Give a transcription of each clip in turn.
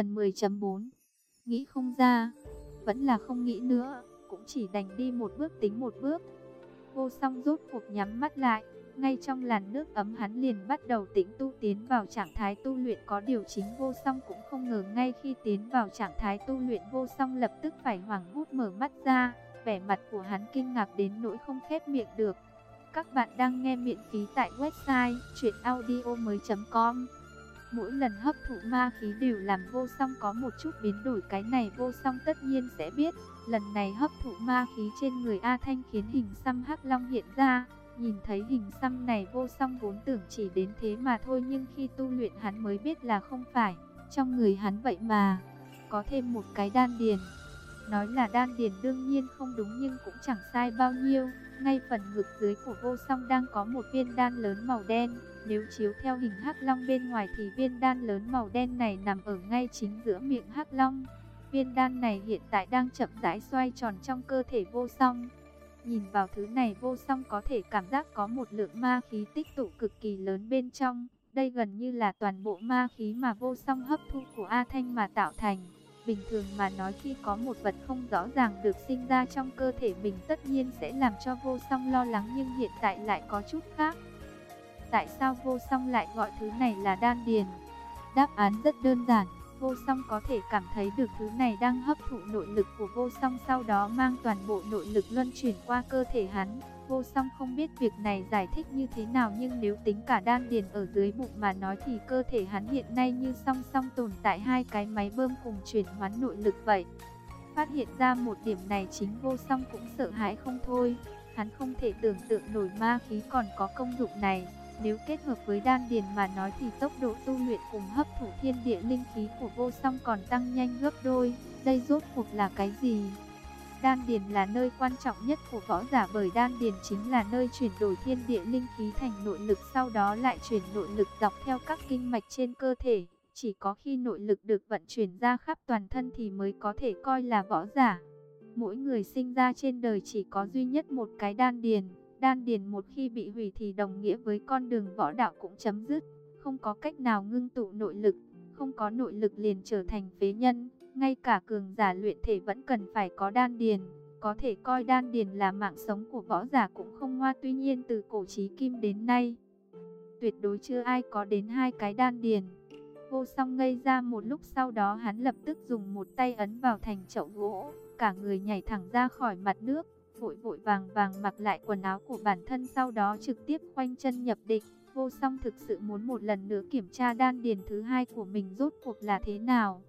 Phần 10.4 Nghĩ không ra, vẫn là không nghĩ nữa, cũng chỉ đành đi một bước tính một bước. Vô song rốt cuộc nhắm mắt lại, ngay trong làn nước ấm hắn liền bắt đầu tĩnh tu tiến vào trạng thái tu luyện có điều chính vô song cũng không ngờ ngay khi tiến vào trạng thái tu luyện vô song lập tức phải hoảng hút mở mắt ra, vẻ mặt của hắn kinh ngạc đến nỗi không khép miệng được. Các bạn đang nghe miễn phí tại website chuyenaudio.com Mỗi lần hấp thụ ma khí đều làm vô song có một chút biến đổi cái này vô song tất nhiên sẽ biết. Lần này hấp thụ ma khí trên người A Thanh khiến hình xăm hắc long hiện ra. Nhìn thấy hình xăm này vô song vốn tưởng chỉ đến thế mà thôi nhưng khi tu luyện hắn mới biết là không phải. Trong người hắn vậy mà, có thêm một cái đan điền. Nói là đan điền đương nhiên không đúng nhưng cũng chẳng sai bao nhiêu. Ngay phần ngực dưới của vô song đang có một viên đan lớn màu đen. Nếu chiếu theo hình hắc long bên ngoài thì viên đan lớn màu đen này nằm ở ngay chính giữa miệng hắc long. Viên đan này hiện tại đang chậm rãi xoay tròn trong cơ thể vô song. Nhìn vào thứ này vô song có thể cảm giác có một lượng ma khí tích tụ cực kỳ lớn bên trong. Đây gần như là toàn bộ ma khí mà vô song hấp thu của A Thanh mà tạo thành. Bình thường mà nói khi có một vật không rõ ràng được sinh ra trong cơ thể mình tất nhiên sẽ làm cho vô song lo lắng nhưng hiện tại lại có chút khác. Tại sao vô song lại gọi thứ này là đan điền? Đáp án rất đơn giản, vô song có thể cảm thấy được thứ này đang hấp thụ nội lực của vô song sau đó mang toàn bộ nội lực luân chuyển qua cơ thể hắn. Vô song không biết việc này giải thích như thế nào nhưng nếu tính cả đan điền ở dưới bụng mà nói thì cơ thể hắn hiện nay như song song tồn tại hai cái máy bơm cùng chuyển hoán nội lực vậy. Phát hiện ra một điểm này chính vô song cũng sợ hãi không thôi. Hắn không thể tưởng tượng nổi ma khí còn có công dụng này. Nếu kết hợp với đan điền mà nói thì tốc độ tu luyện cùng hấp thụ thiên địa linh khí của vô song còn tăng nhanh gấp đôi. Đây rốt cuộc là cái gì? Đan điền là nơi quan trọng nhất của võ giả bởi đan điền chính là nơi chuyển đổi thiên địa linh khí thành nội lực, sau đó lại chuyển nội lực dọc theo các kinh mạch trên cơ thể. Chỉ có khi nội lực được vận chuyển ra khắp toàn thân thì mới có thể coi là võ giả. Mỗi người sinh ra trên đời chỉ có duy nhất một cái đan điền. Đan điền một khi bị hủy thì đồng nghĩa với con đường võ đạo cũng chấm dứt. Không có cách nào ngưng tụ nội lực, không có nội lực liền trở thành phế nhân. Ngay cả cường giả luyện thể vẫn cần phải có đan điền. Có thể coi đan điền là mạng sống của võ giả cũng không hoa tuy nhiên từ cổ chí kim đến nay. Tuyệt đối chưa ai có đến hai cái đan điền. Vô song ngây ra một lúc sau đó hắn lập tức dùng một tay ấn vào thành chậu gỗ. Cả người nhảy thẳng ra khỏi mặt nước, vội vội vàng vàng mặc lại quần áo của bản thân sau đó trực tiếp khoanh chân nhập định. Vô song thực sự muốn một lần nữa kiểm tra đan điền thứ hai của mình rốt cuộc là thế nào.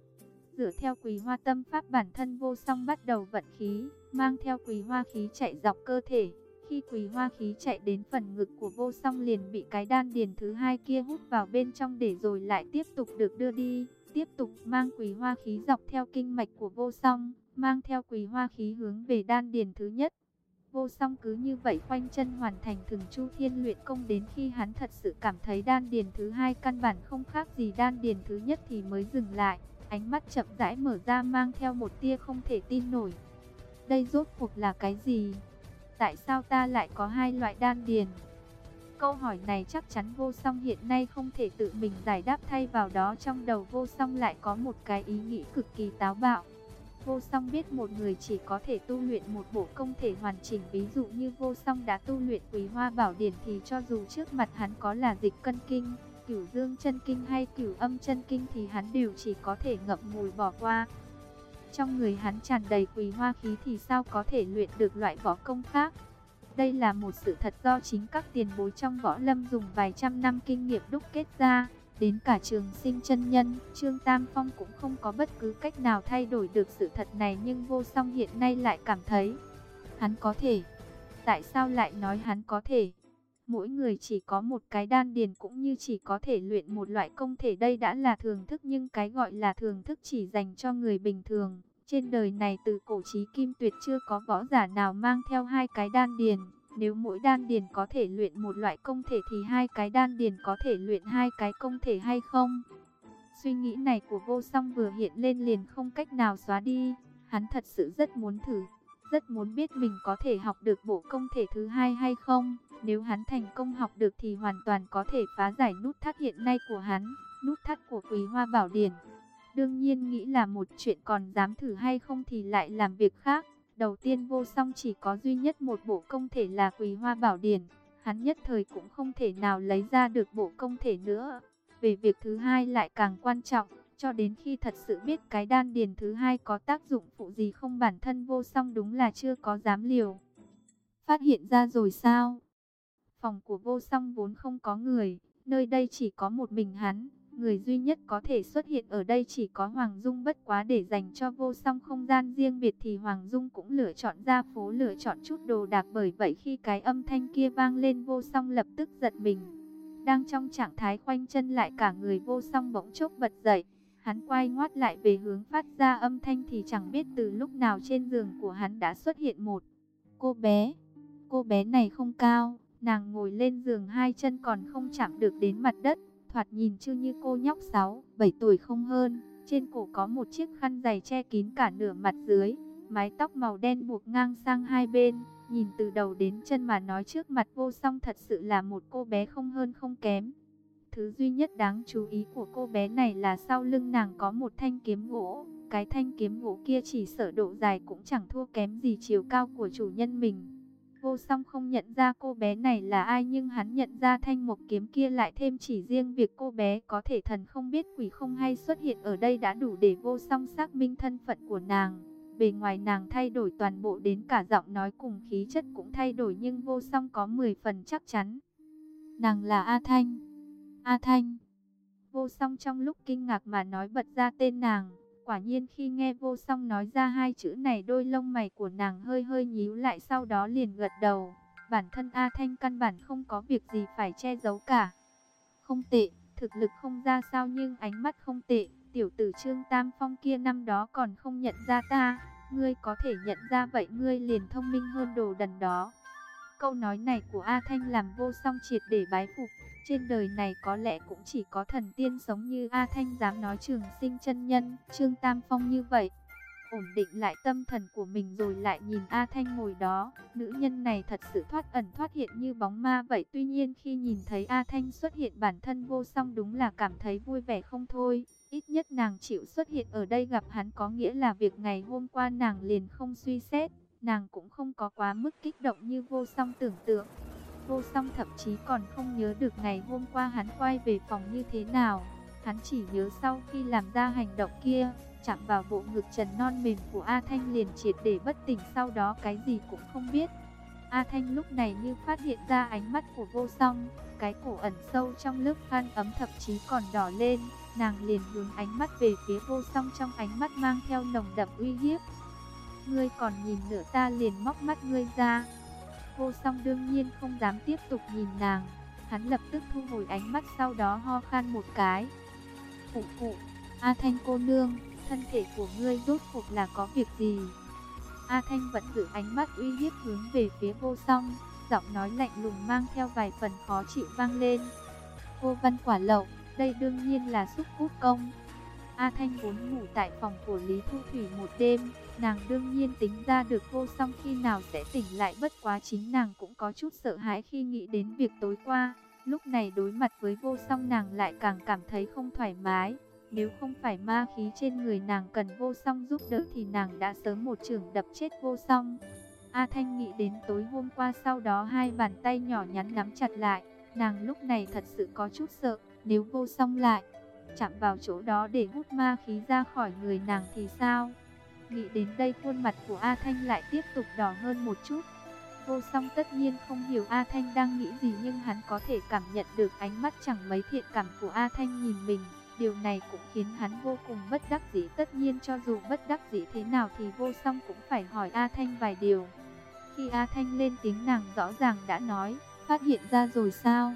Dựa theo quỳ hoa tâm pháp bản thân vô song bắt đầu vận khí, mang theo quỳ hoa khí chạy dọc cơ thể. Khi quỳ hoa khí chạy đến phần ngực của vô song liền bị cái đan điền thứ hai kia hút vào bên trong để rồi lại tiếp tục được đưa đi. Tiếp tục mang quỳ hoa khí dọc theo kinh mạch của vô song, mang theo quỳ hoa khí hướng về đan điền thứ nhất. Vô song cứ như vậy khoanh chân hoàn thành thường chu thiên luyện công đến khi hắn thật sự cảm thấy đan điền thứ hai căn bản không khác gì đan điền thứ nhất thì mới dừng lại. Ánh mắt chậm rãi mở ra mang theo một tia không thể tin nổi. Đây rốt cuộc là cái gì? Tại sao ta lại có hai loại đan điền? Câu hỏi này chắc chắn vô song hiện nay không thể tự mình giải đáp thay vào đó trong đầu vô song lại có một cái ý nghĩ cực kỳ táo bạo. Vô song biết một người chỉ có thể tu luyện một bộ công thể hoàn chỉnh ví dụ như vô song đã tu luyện quý hoa bảo điển thì cho dù trước mặt hắn có là dịch cân kinh, cửu dương chân kinh hay cửu âm chân kinh thì hắn đều chỉ có thể ngậm ngùi bỏ qua. Trong người hắn tràn đầy quý hoa khí thì sao có thể luyện được loại võ công khác. Đây là một sự thật do chính các tiền bối trong võ lâm dùng vài trăm năm kinh nghiệm đúc kết ra. Đến cả trường sinh chân nhân, Trương Tam Phong cũng không có bất cứ cách nào thay đổi được sự thật này nhưng vô song hiện nay lại cảm thấy hắn có thể. Tại sao lại nói hắn có thể? Mỗi người chỉ có một cái đan điền cũng như chỉ có thể luyện một loại công thể đây đã là thường thức nhưng cái gọi là thường thức chỉ dành cho người bình thường. Trên đời này từ cổ chí kim tuyệt chưa có võ giả nào mang theo hai cái đan điền. Nếu mỗi đan điền có thể luyện một loại công thể thì hai cái đan điền có thể luyện hai cái công thể hay không? Suy nghĩ này của vô song vừa hiện lên liền không cách nào xóa đi. Hắn thật sự rất muốn thử, rất muốn biết mình có thể học được bộ công thể thứ hai hay không. Nếu hắn thành công học được thì hoàn toàn có thể phá giải nút thắt hiện nay của hắn, nút thắt của quý hoa bảo điển. Đương nhiên nghĩ là một chuyện còn dám thử hay không thì lại làm việc khác. Đầu tiên vô song chỉ có duy nhất một bộ công thể là quỳ hoa bảo điển. Hắn nhất thời cũng không thể nào lấy ra được bộ công thể nữa. Về việc thứ hai lại càng quan trọng, cho đến khi thật sự biết cái đan điền thứ hai có tác dụng phụ gì không bản thân vô song đúng là chưa có dám liều. Phát hiện ra rồi sao? Phòng của vô song vốn không có người, nơi đây chỉ có một mình hắn. Người duy nhất có thể xuất hiện ở đây chỉ có Hoàng Dung bất quá để dành cho vô song không gian riêng biệt thì Hoàng Dung cũng lựa chọn ra phố lựa chọn chút đồ đạc bởi vậy khi cái âm thanh kia vang lên vô song lập tức giật mình. Đang trong trạng thái khoanh chân lại cả người vô song bỗng chốc bật dậy. Hắn quay ngoắt lại về hướng phát ra âm thanh thì chẳng biết từ lúc nào trên giường của hắn đã xuất hiện một cô bé. Cô bé này không cao, nàng ngồi lên giường hai chân còn không chạm được đến mặt đất thoạt nhìn chưa như cô nhóc 6, 7 tuổi không hơn. Trên cổ có một chiếc khăn dày che kín cả nửa mặt dưới, mái tóc màu đen buộc ngang sang hai bên. Nhìn từ đầu đến chân mà nói trước mặt vô song thật sự là một cô bé không hơn không kém. Thứ duy nhất đáng chú ý của cô bé này là sau lưng nàng có một thanh kiếm gỗ. Cái thanh kiếm gỗ kia chỉ sở độ dài cũng chẳng thua kém gì chiều cao của chủ nhân mình. Vô song không nhận ra cô bé này là ai nhưng hắn nhận ra thanh mục kiếm kia lại thêm chỉ riêng việc cô bé có thể thần không biết quỷ không hay xuất hiện ở đây đã đủ để vô song xác minh thân phận của nàng. Bề ngoài nàng thay đổi toàn bộ đến cả giọng nói cùng khí chất cũng thay đổi nhưng vô song có 10 phần chắc chắn. Nàng là A Thanh. A Thanh. Vô song trong lúc kinh ngạc mà nói bật ra tên nàng. Quả nhiên khi nghe vô song nói ra hai chữ này đôi lông mày của nàng hơi hơi nhíu lại sau đó liền gật đầu. Bản thân A Thanh căn bản không có việc gì phải che giấu cả. Không tệ, thực lực không ra sao nhưng ánh mắt không tệ. Tiểu tử Trương Tam Phong kia năm đó còn không nhận ra ta. Ngươi có thể nhận ra vậy ngươi liền thông minh hơn đồ đần đó. Câu nói này của A Thanh làm vô song triệt để bái phục. Trên đời này có lẽ cũng chỉ có thần tiên sống như A Thanh dám nói trường sinh chân nhân, Trương Tam Phong như vậy. Ổn định lại tâm thần của mình rồi lại nhìn A Thanh ngồi đó, nữ nhân này thật sự thoát ẩn thoát hiện như bóng ma vậy. Tuy nhiên khi nhìn thấy A Thanh xuất hiện bản thân vô song đúng là cảm thấy vui vẻ không thôi. Ít nhất nàng chịu xuất hiện ở đây gặp hắn có nghĩa là việc ngày hôm qua nàng liền không suy xét, nàng cũng không có quá mức kích động như vô song tưởng tượng. Vô song thậm chí còn không nhớ được ngày hôm qua hắn quay về phòng như thế nào. Hắn chỉ nhớ sau khi làm ra hành động kia, chạm vào bộ ngực trần non mềm của A Thanh liền triệt để bất tỉnh sau đó cái gì cũng không biết. A Thanh lúc này như phát hiện ra ánh mắt của vô song, cái cổ ẩn sâu trong lớp khăn ấm thậm chí còn đỏ lên, nàng liền hướng ánh mắt về phía vô song trong ánh mắt mang theo nồng đậm uy hiếp. Ngươi còn nhìn nữa ta liền móc mắt ngươi ra, Vô song đương nhiên không dám tiếp tục nhìn nàng. Hắn lập tức thu hồi ánh mắt sau đó ho khan một cái. Phụ phụ, A Thanh cô nương, thân thể của ngươi rốt cuộc là có việc gì? A Thanh vẫn giữ ánh mắt uy hiếp hướng về phía vô song, giọng nói lạnh lùng mang theo vài phần khó chịu vang lên. Cô văn quả lậu, đây đương nhiên là xúc cút công. A Thanh vốn ngủ tại phòng của Lý Thu Thủy một đêm, nàng đương nhiên tính ra được vô song khi nào sẽ tỉnh lại bất quá chính nàng cũng có chút sợ hãi khi nghĩ đến việc tối qua. Lúc này đối mặt với vô song nàng lại càng cảm thấy không thoải mái. Nếu không phải ma khí trên người nàng cần vô song giúp đỡ thì nàng đã sớm một trường đập chết vô song. A Thanh nghĩ đến tối hôm qua sau đó hai bàn tay nhỏ nhắn nắm chặt lại. Nàng lúc này thật sự có chút sợ, nếu vô song lại, chạm vào chỗ đó để hút ma khí ra khỏi người nàng thì sao? Nghĩ đến đây khuôn mặt của A Thanh lại tiếp tục đỏ hơn một chút. Vô song tất nhiên không hiểu A Thanh đang nghĩ gì nhưng hắn có thể cảm nhận được ánh mắt chẳng mấy thiện cảm của A Thanh nhìn mình. Điều này cũng khiến hắn vô cùng bất đắc dĩ tất nhiên cho dù bất đắc dĩ thế nào thì vô song cũng phải hỏi A Thanh vài điều. Khi A Thanh lên tiếng nàng rõ ràng đã nói, phát hiện ra rồi sao?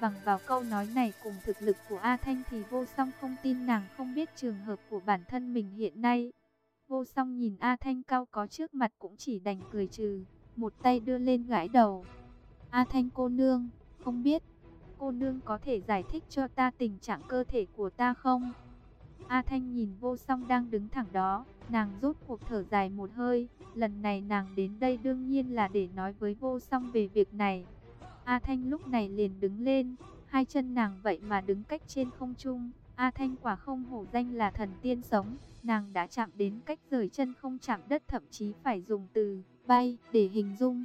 Bằng vào câu nói này cùng thực lực của A Thanh thì vô song không tin nàng không biết trường hợp của bản thân mình hiện nay. Vô song nhìn A Thanh cao có trước mặt cũng chỉ đành cười trừ, một tay đưa lên gãi đầu. A Thanh cô nương, không biết, cô nương có thể giải thích cho ta tình trạng cơ thể của ta không? A Thanh nhìn vô song đang đứng thẳng đó, nàng rút cuộc thở dài một hơi, lần này nàng đến đây đương nhiên là để nói với vô song về việc này. A Thanh lúc này liền đứng lên, hai chân nàng vậy mà đứng cách trên không trung, A Thanh quả không hổ danh là thần tiên sống, nàng đã chạm đến cách rời chân không chạm đất thậm chí phải dùng từ bay để hình dung.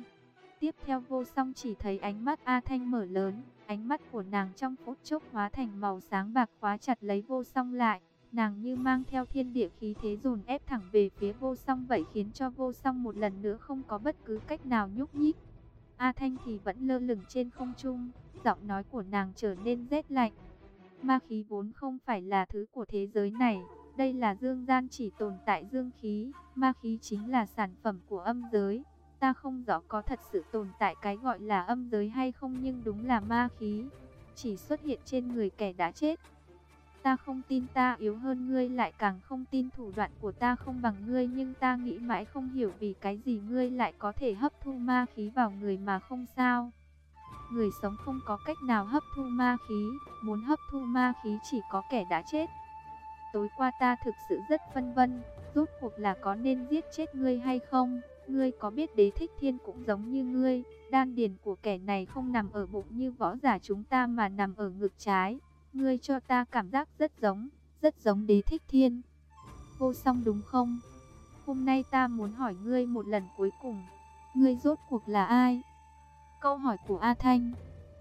Tiếp theo vô song chỉ thấy ánh mắt A Thanh mở lớn, ánh mắt của nàng trong phút chốc hóa thành màu sáng bạc khóa chặt lấy vô song lại. Nàng như mang theo thiên địa khí thế dồn ép thẳng về phía vô song vậy khiến cho vô song một lần nữa không có bất cứ cách nào nhúc nhích. A Thanh thì vẫn lơ lửng trên không trung, giọng nói của nàng trở nên rét lạnh. Ma khí vốn không phải là thứ của thế giới này, đây là dương gian chỉ tồn tại dương khí, ma khí chính là sản phẩm của âm giới. Ta không rõ có thật sự tồn tại cái gọi là âm giới hay không nhưng đúng là ma khí, chỉ xuất hiện trên người kẻ đã chết. Ta không tin ta yếu hơn ngươi lại càng không tin thủ đoạn của ta không bằng ngươi nhưng ta nghĩ mãi không hiểu vì cái gì ngươi lại có thể hấp thu ma khí vào người mà không sao. Người sống không có cách nào hấp thu ma khí, muốn hấp thu ma khí chỉ có kẻ đã chết. Tối qua ta thực sự rất phân vân, rốt cuộc là có nên giết chết ngươi hay không? Ngươi có biết đế thích thiên cũng giống như ngươi, đan điền của kẻ này không nằm ở bụng như võ giả chúng ta mà nằm ở ngực trái. Ngươi cho ta cảm giác rất giống, rất giống đế thích thiên. Vô song đúng không? Hôm nay ta muốn hỏi ngươi một lần cuối cùng. Ngươi rốt cuộc là ai? Câu hỏi của A Thanh,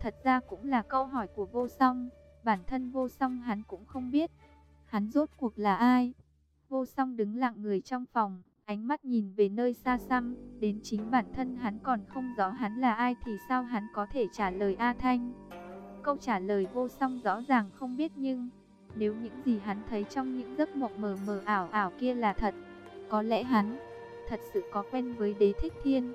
thật ra cũng là câu hỏi của vô song. Bản thân vô song hắn cũng không biết. Hắn rốt cuộc là ai? Vô song đứng lặng người trong phòng, ánh mắt nhìn về nơi xa xăm, đến chính bản thân hắn còn không rõ hắn là ai thì sao hắn có thể trả lời A Thanh. Câu trả lời vô song rõ ràng không biết nhưng, nếu những gì hắn thấy trong những giấc mộng mờ mờ ảo ảo kia là thật, có lẽ hắn thật sự có quen với đế thích thiên.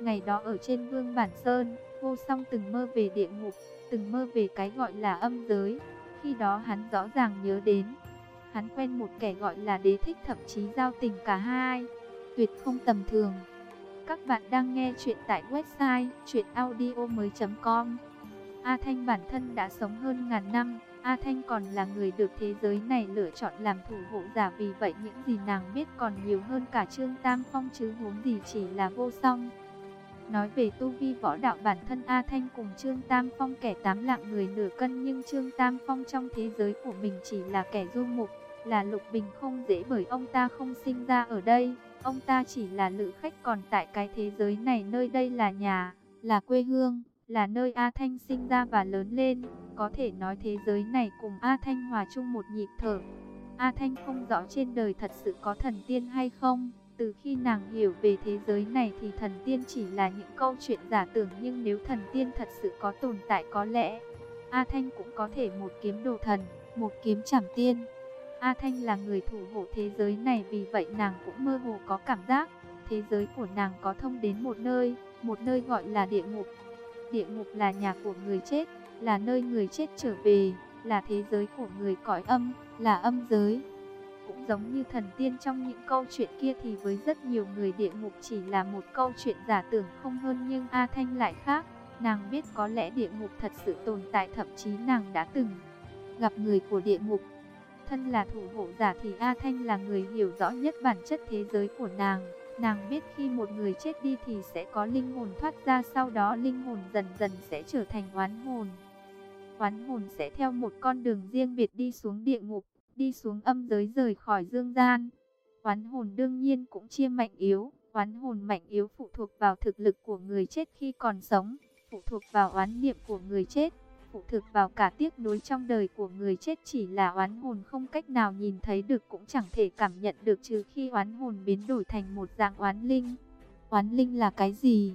Ngày đó ở trên vương bản sơn, vô song từng mơ về địa ngục, từng mơ về cái gọi là âm giới. Khi đó hắn rõ ràng nhớ đến, hắn quen một kẻ gọi là đế thích thậm chí giao tình cả hai. Tuyệt không tầm thường. Các bạn đang nghe chuyện tại website chuyenaudio.com A Thanh bản thân đã sống hơn ngàn năm, A Thanh còn là người được thế giới này lựa chọn làm thủ hộ giả vì vậy những gì nàng biết còn nhiều hơn cả Trương Tam Phong chứ huống gì chỉ là vô song. Nói về tu vi võ đạo bản thân A Thanh cùng Trương Tam Phong kẻ tám lạng người nửa cân nhưng Trương Tam Phong trong thế giới của mình chỉ là kẻ du mục, là lục bình không dễ bởi ông ta không sinh ra ở đây, ông ta chỉ là lữ khách còn tại cái thế giới này nơi đây là nhà, là quê hương, là nơi A Thanh sinh ra và lớn lên, có thể nói thế giới này cùng A Thanh hòa chung một nhịp thở. A Thanh không rõ trên đời thật sự có thần tiên hay không. Từ khi nàng hiểu về thế giới này thì thần tiên chỉ là những câu chuyện giả tưởng nhưng nếu thần tiên thật sự có tồn tại có lẽ A Thanh cũng có thể một kiếm đồ thần, một kiếm chảm tiên. A Thanh là người thủ hộ thế giới này vì vậy nàng cũng mơ hồ có cảm giác thế giới của nàng có thông đến một nơi, một nơi gọi là địa ngục. Địa ngục là nhà của người chết, là nơi người chết trở về, là thế giới của người cõi âm, là âm giới cũng giống như thần tiên trong những câu chuyện kia thì với rất nhiều người địa ngục chỉ là một câu chuyện giả tưởng không hơn nhưng A Thanh lại khác. Nàng biết có lẽ địa ngục thật sự tồn tại, thậm chí nàng đã từng gặp người của địa ngục. Thân là thủ hộ giả thì A Thanh là người hiểu rõ nhất bản chất thế giới của nàng. Nàng biết khi một người chết đi thì sẽ có linh hồn thoát ra, sau đó linh hồn dần dần sẽ trở thành oán hồn. Oán hồn sẽ theo một con đường riêng biệt đi xuống địa ngục đi xuống âm giới rời khỏi dương gian. Oán hồn đương nhiên cũng chia mạnh yếu, oán hồn mạnh yếu phụ thuộc vào thực lực của người chết khi còn sống, phụ thuộc vào oán niệm của người chết, phụ thuộc vào cả tiếc nuối trong đời của người chết chỉ là oán hồn không cách nào nhìn thấy được cũng chẳng thể cảm nhận được trừ khi oán hồn biến đổi thành một dạng oán linh. Oán linh là cái gì?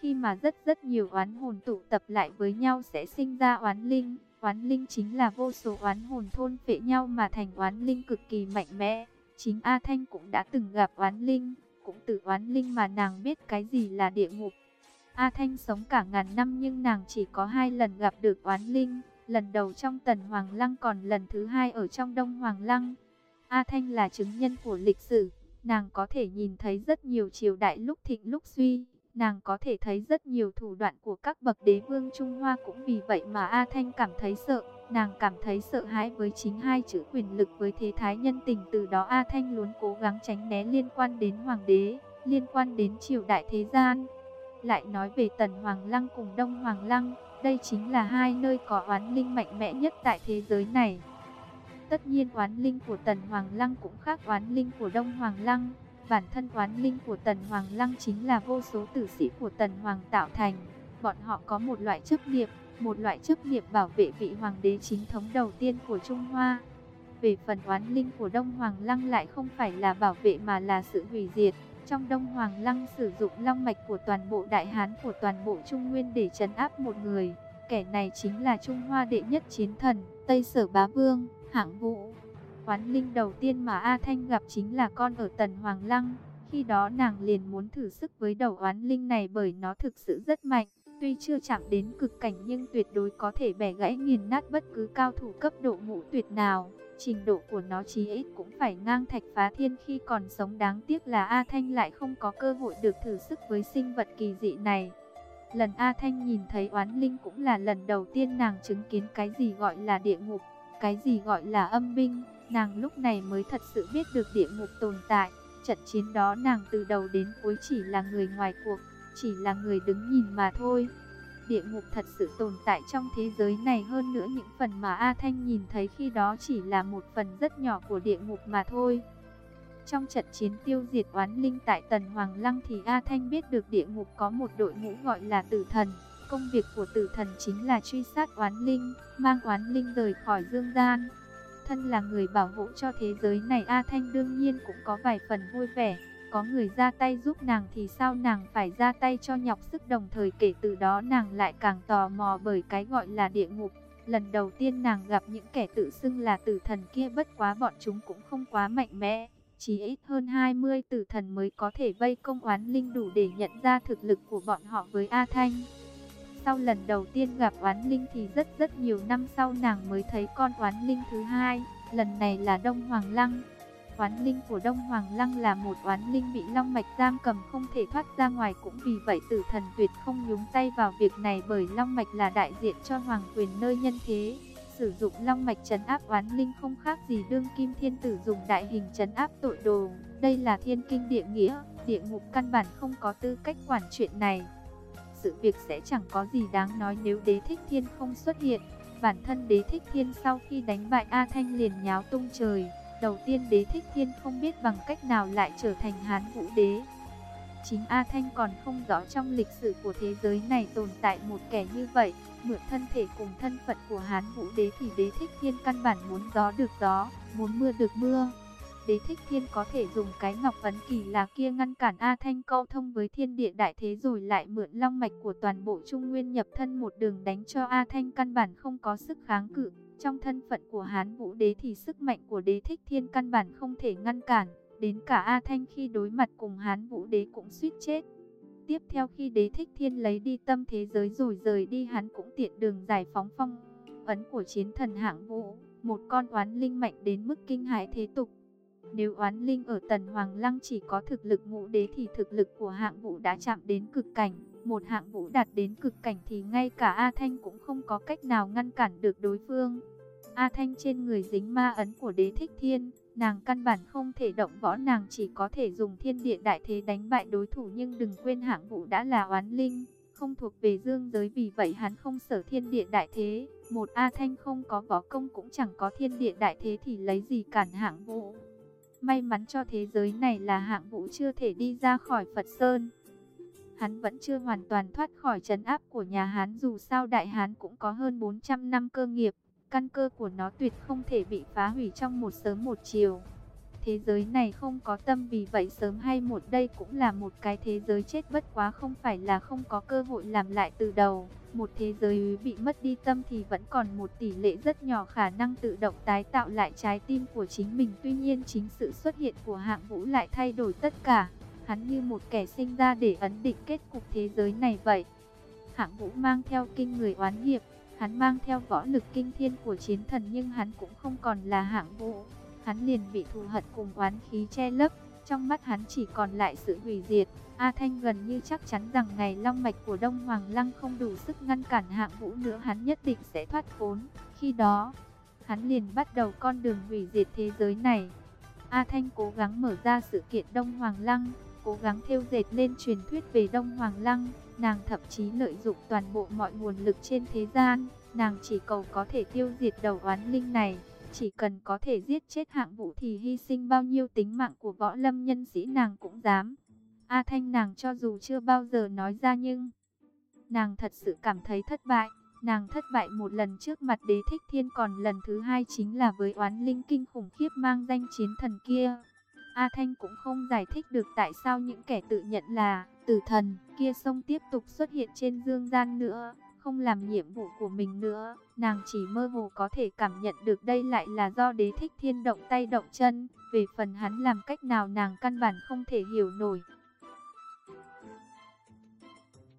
Khi mà rất rất nhiều oán hồn tụ tập lại với nhau sẽ sinh ra oán linh. Oán linh chính là vô số oán hồn thôn phệ nhau mà thành oán linh cực kỳ mạnh mẽ. Chính A Thanh cũng đã từng gặp oán linh, cũng từ oán linh mà nàng biết cái gì là địa ngục. A Thanh sống cả ngàn năm nhưng nàng chỉ có hai lần gặp được oán linh, lần đầu trong Tần Hoàng Lăng còn lần thứ hai ở trong Đông Hoàng Lăng. A Thanh là chứng nhân của lịch sử, nàng có thể nhìn thấy rất nhiều triều đại lúc thịnh lúc suy. Nàng có thể thấy rất nhiều thủ đoạn của các bậc đế vương Trung Hoa cũng vì vậy mà A Thanh cảm thấy sợ. Nàng cảm thấy sợ hãi với chính hai chữ quyền lực với thế thái nhân tình từ đó A Thanh luôn cố gắng tránh né liên quan đến hoàng đế, liên quan đến triều đại thế gian. Lại nói về Tần Hoàng Lăng cùng Đông Hoàng Lăng, đây chính là hai nơi có oán linh mạnh mẽ nhất tại thế giới này. Tất nhiên oán linh của Tần Hoàng Lăng cũng khác oán linh của Đông Hoàng Lăng. Bản thân oán linh của Tần Hoàng Lăng chính là vô số tử sĩ của Tần Hoàng tạo thành. Bọn họ có một loại chấp niệm, một loại chấp niệm bảo vệ vị hoàng đế chính thống đầu tiên của Trung Hoa. Về phần oán linh của Đông Hoàng Lăng lại không phải là bảo vệ mà là sự hủy diệt. Trong Đông Hoàng Lăng sử dụng long mạch của toàn bộ Đại Hán của toàn bộ Trung Nguyên để trấn áp một người. Kẻ này chính là Trung Hoa đệ nhất chiến thần, Tây Sở Bá Vương, Hạng Vũ. Oán linh đầu tiên mà A Thanh gặp chính là con ở Tần Hoàng Lăng. Khi đó nàng liền muốn thử sức với đầu oán linh này bởi nó thực sự rất mạnh. Tuy chưa chạm đến cực cảnh nhưng tuyệt đối có thể bẻ gãy nghiền nát bất cứ cao thủ cấp độ ngũ tuyệt nào. Trình độ của nó chí ít cũng phải ngang thạch phá thiên khi còn sống đáng tiếc là A Thanh lại không có cơ hội được thử sức với sinh vật kỳ dị này. Lần A Thanh nhìn thấy oán linh cũng là lần đầu tiên nàng chứng kiến cái gì gọi là địa ngục, cái gì gọi là âm binh. Nàng lúc này mới thật sự biết được địa ngục tồn tại. Trận chiến đó nàng từ đầu đến cuối chỉ là người ngoài cuộc, chỉ là người đứng nhìn mà thôi. Địa ngục thật sự tồn tại trong thế giới này hơn nữa những phần mà A Thanh nhìn thấy khi đó chỉ là một phần rất nhỏ của địa ngục mà thôi. Trong trận chiến tiêu diệt oán linh tại Tần Hoàng Lăng thì A Thanh biết được địa ngục có một đội ngũ gọi là tử thần. Công việc của tử thần chính là truy sát oán linh, mang oán linh rời khỏi dương gian. Thân là người bảo hộ cho thế giới này A Thanh đương nhiên cũng có vài phần vui vẻ. Có người ra tay giúp nàng thì sao nàng phải ra tay cho nhọc sức đồng thời kể từ đó nàng lại càng tò mò bởi cái gọi là địa ngục. Lần đầu tiên nàng gặp những kẻ tự xưng là tử thần kia bất quá bọn chúng cũng không quá mạnh mẽ chỉ ít hơn 20 tử thần mới có thể vây công oán linh đủ để nhận ra thực lực của bọn họ với A Thanh. Sau lần đầu tiên gặp oán linh thì rất rất nhiều năm sau nàng mới thấy con oán linh thứ hai, lần này là Đông Hoàng Lăng. Oán linh của Đông Hoàng Lăng là một oán linh bị long mạch giam cầm không thể thoát ra ngoài cũng vì vậy tử thần tuyệt không nhúng tay vào việc này bởi long mạch là đại diện cho hoàng quyền nơi nhân thế sử dụng long mạch trấn áp oán linh không khác gì đương kim thiên tử dùng đại hình trấn áp tội đồ. Đây là thiên kinh địa nghĩa, địa ngục căn bản không có tư cách quản chuyện này. Sự việc sẽ chẳng có gì đáng nói nếu đế thích thiên không xuất hiện. Bản thân đế thích thiên sau khi đánh bại A Thanh liền nháo tung trời. Đầu tiên đế thích thiên không biết bằng cách nào lại trở thành hán vũ đế. Chính A Thanh còn không rõ trong lịch sử của thế giới này tồn tại một kẻ như vậy mượn thân thể cùng thân phận của Hán Vũ Đế thì Đế Thích Thiên căn bản muốn gió được gió, muốn mưa được mưa. Đế Thích Thiên có thể dùng cái ngọc ấn kỳ là kia ngăn cản A Thanh câu thông với thiên địa đại thế rồi lại mượn long mạch của toàn bộ Trung Nguyên nhập thân một đường đánh cho A Thanh căn bản không có sức kháng cự. Trong thân phận của Hán Vũ Đế thì sức mạnh của Đế Thích Thiên căn bản không thể ngăn cản. Đến cả A Thanh khi đối mặt cùng Hán Vũ Đế cũng suýt chết. Tiếp theo khi đế thích thiên lấy đi tâm thế giới rồi rời đi hắn cũng tiện đường giải phóng phong ấn của chiến thần hạng vũ, một con oán linh mạnh đến mức kinh hãi thế tục. Nếu oán linh ở tần hoàng lăng chỉ có thực lực ngũ đế thì thực lực của hạng vũ đã chạm đến cực cảnh. Một hạng vũ đạt đến cực cảnh thì ngay cả A Thanh cũng không có cách nào ngăn cản được đối phương. A Thanh trên người dính ma ấn của đế thích thiên, Nàng căn bản không thể động võ nàng chỉ có thể dùng thiên địa đại thế đánh bại đối thủ nhưng đừng quên hạng vũ đã là oán linh, không thuộc về dương giới vì vậy hắn không sở thiên địa đại thế. Một A Thanh không có võ công cũng chẳng có thiên địa đại thế thì lấy gì cản hạng vũ. May mắn cho thế giới này là hạng vũ chưa thể đi ra khỏi Phật Sơn. Hắn vẫn chưa hoàn toàn thoát khỏi trấn áp của nhà Hán, dù sao Đại Hán cũng có hơn 400 năm cơ nghiệp. Căn cơ của nó tuyệt không thể bị phá hủy trong một sớm một chiều. Thế giới này không có tâm vì vậy sớm hay một đây cũng là một cái thế giới chết bất quá không phải là không có cơ hội làm lại từ đầu. Một thế giới bị mất đi tâm thì vẫn còn một tỷ lệ rất nhỏ khả năng tự động tái tạo lại trái tim của chính mình. Tuy nhiên chính sự xuất hiện của hạng vũ lại thay đổi tất cả. Hắn như một kẻ sinh ra để ấn định kết cục thế giới này vậy. Hạng vũ mang theo kinh người oán nghiệp, Hắn mang theo võ lực kinh thiên của chiến thần nhưng hắn cũng không còn là hạng vũ. Hắn liền bị thù hận cùng oán khí che lấp, trong mắt hắn chỉ còn lại sự hủy diệt. A Thanh gần như chắc chắn rằng ngày long mạch của Đông Hoàng Lăng không đủ sức ngăn cản hạng vũ nữa hắn nhất định sẽ thoát khốn. Khi đó, hắn liền bắt đầu con đường hủy diệt thế giới này. A Thanh cố gắng mở ra sự kiện Đông Hoàng Lăng, cố gắng theo dệt lên truyền thuyết về Đông Hoàng Lăng. Nàng thậm chí lợi dụng toàn bộ mọi nguồn lực trên thế gian, nàng chỉ cầu có thể tiêu diệt đầu oán linh này. Chỉ cần có thể giết chết hạng vũ thì hy sinh bao nhiêu tính mạng của võ lâm nhân sĩ nàng cũng dám. A Thanh nàng cho dù chưa bao giờ nói ra nhưng nàng thật sự cảm thấy thất bại. Nàng thất bại một lần trước mặt đế thích thiên còn lần thứ hai chính là với oán linh kinh khủng khiếp mang danh chiến thần kia. A Thanh cũng không giải thích được tại sao những kẻ tự nhận là tử thần kia sông tiếp tục xuất hiện trên dương gian nữa, không làm nhiệm vụ của mình nữa. Nàng chỉ mơ hồ có thể cảm nhận được đây lại là do đế thích thiên động tay động chân, về phần hắn làm cách nào nàng căn bản không thể hiểu nổi.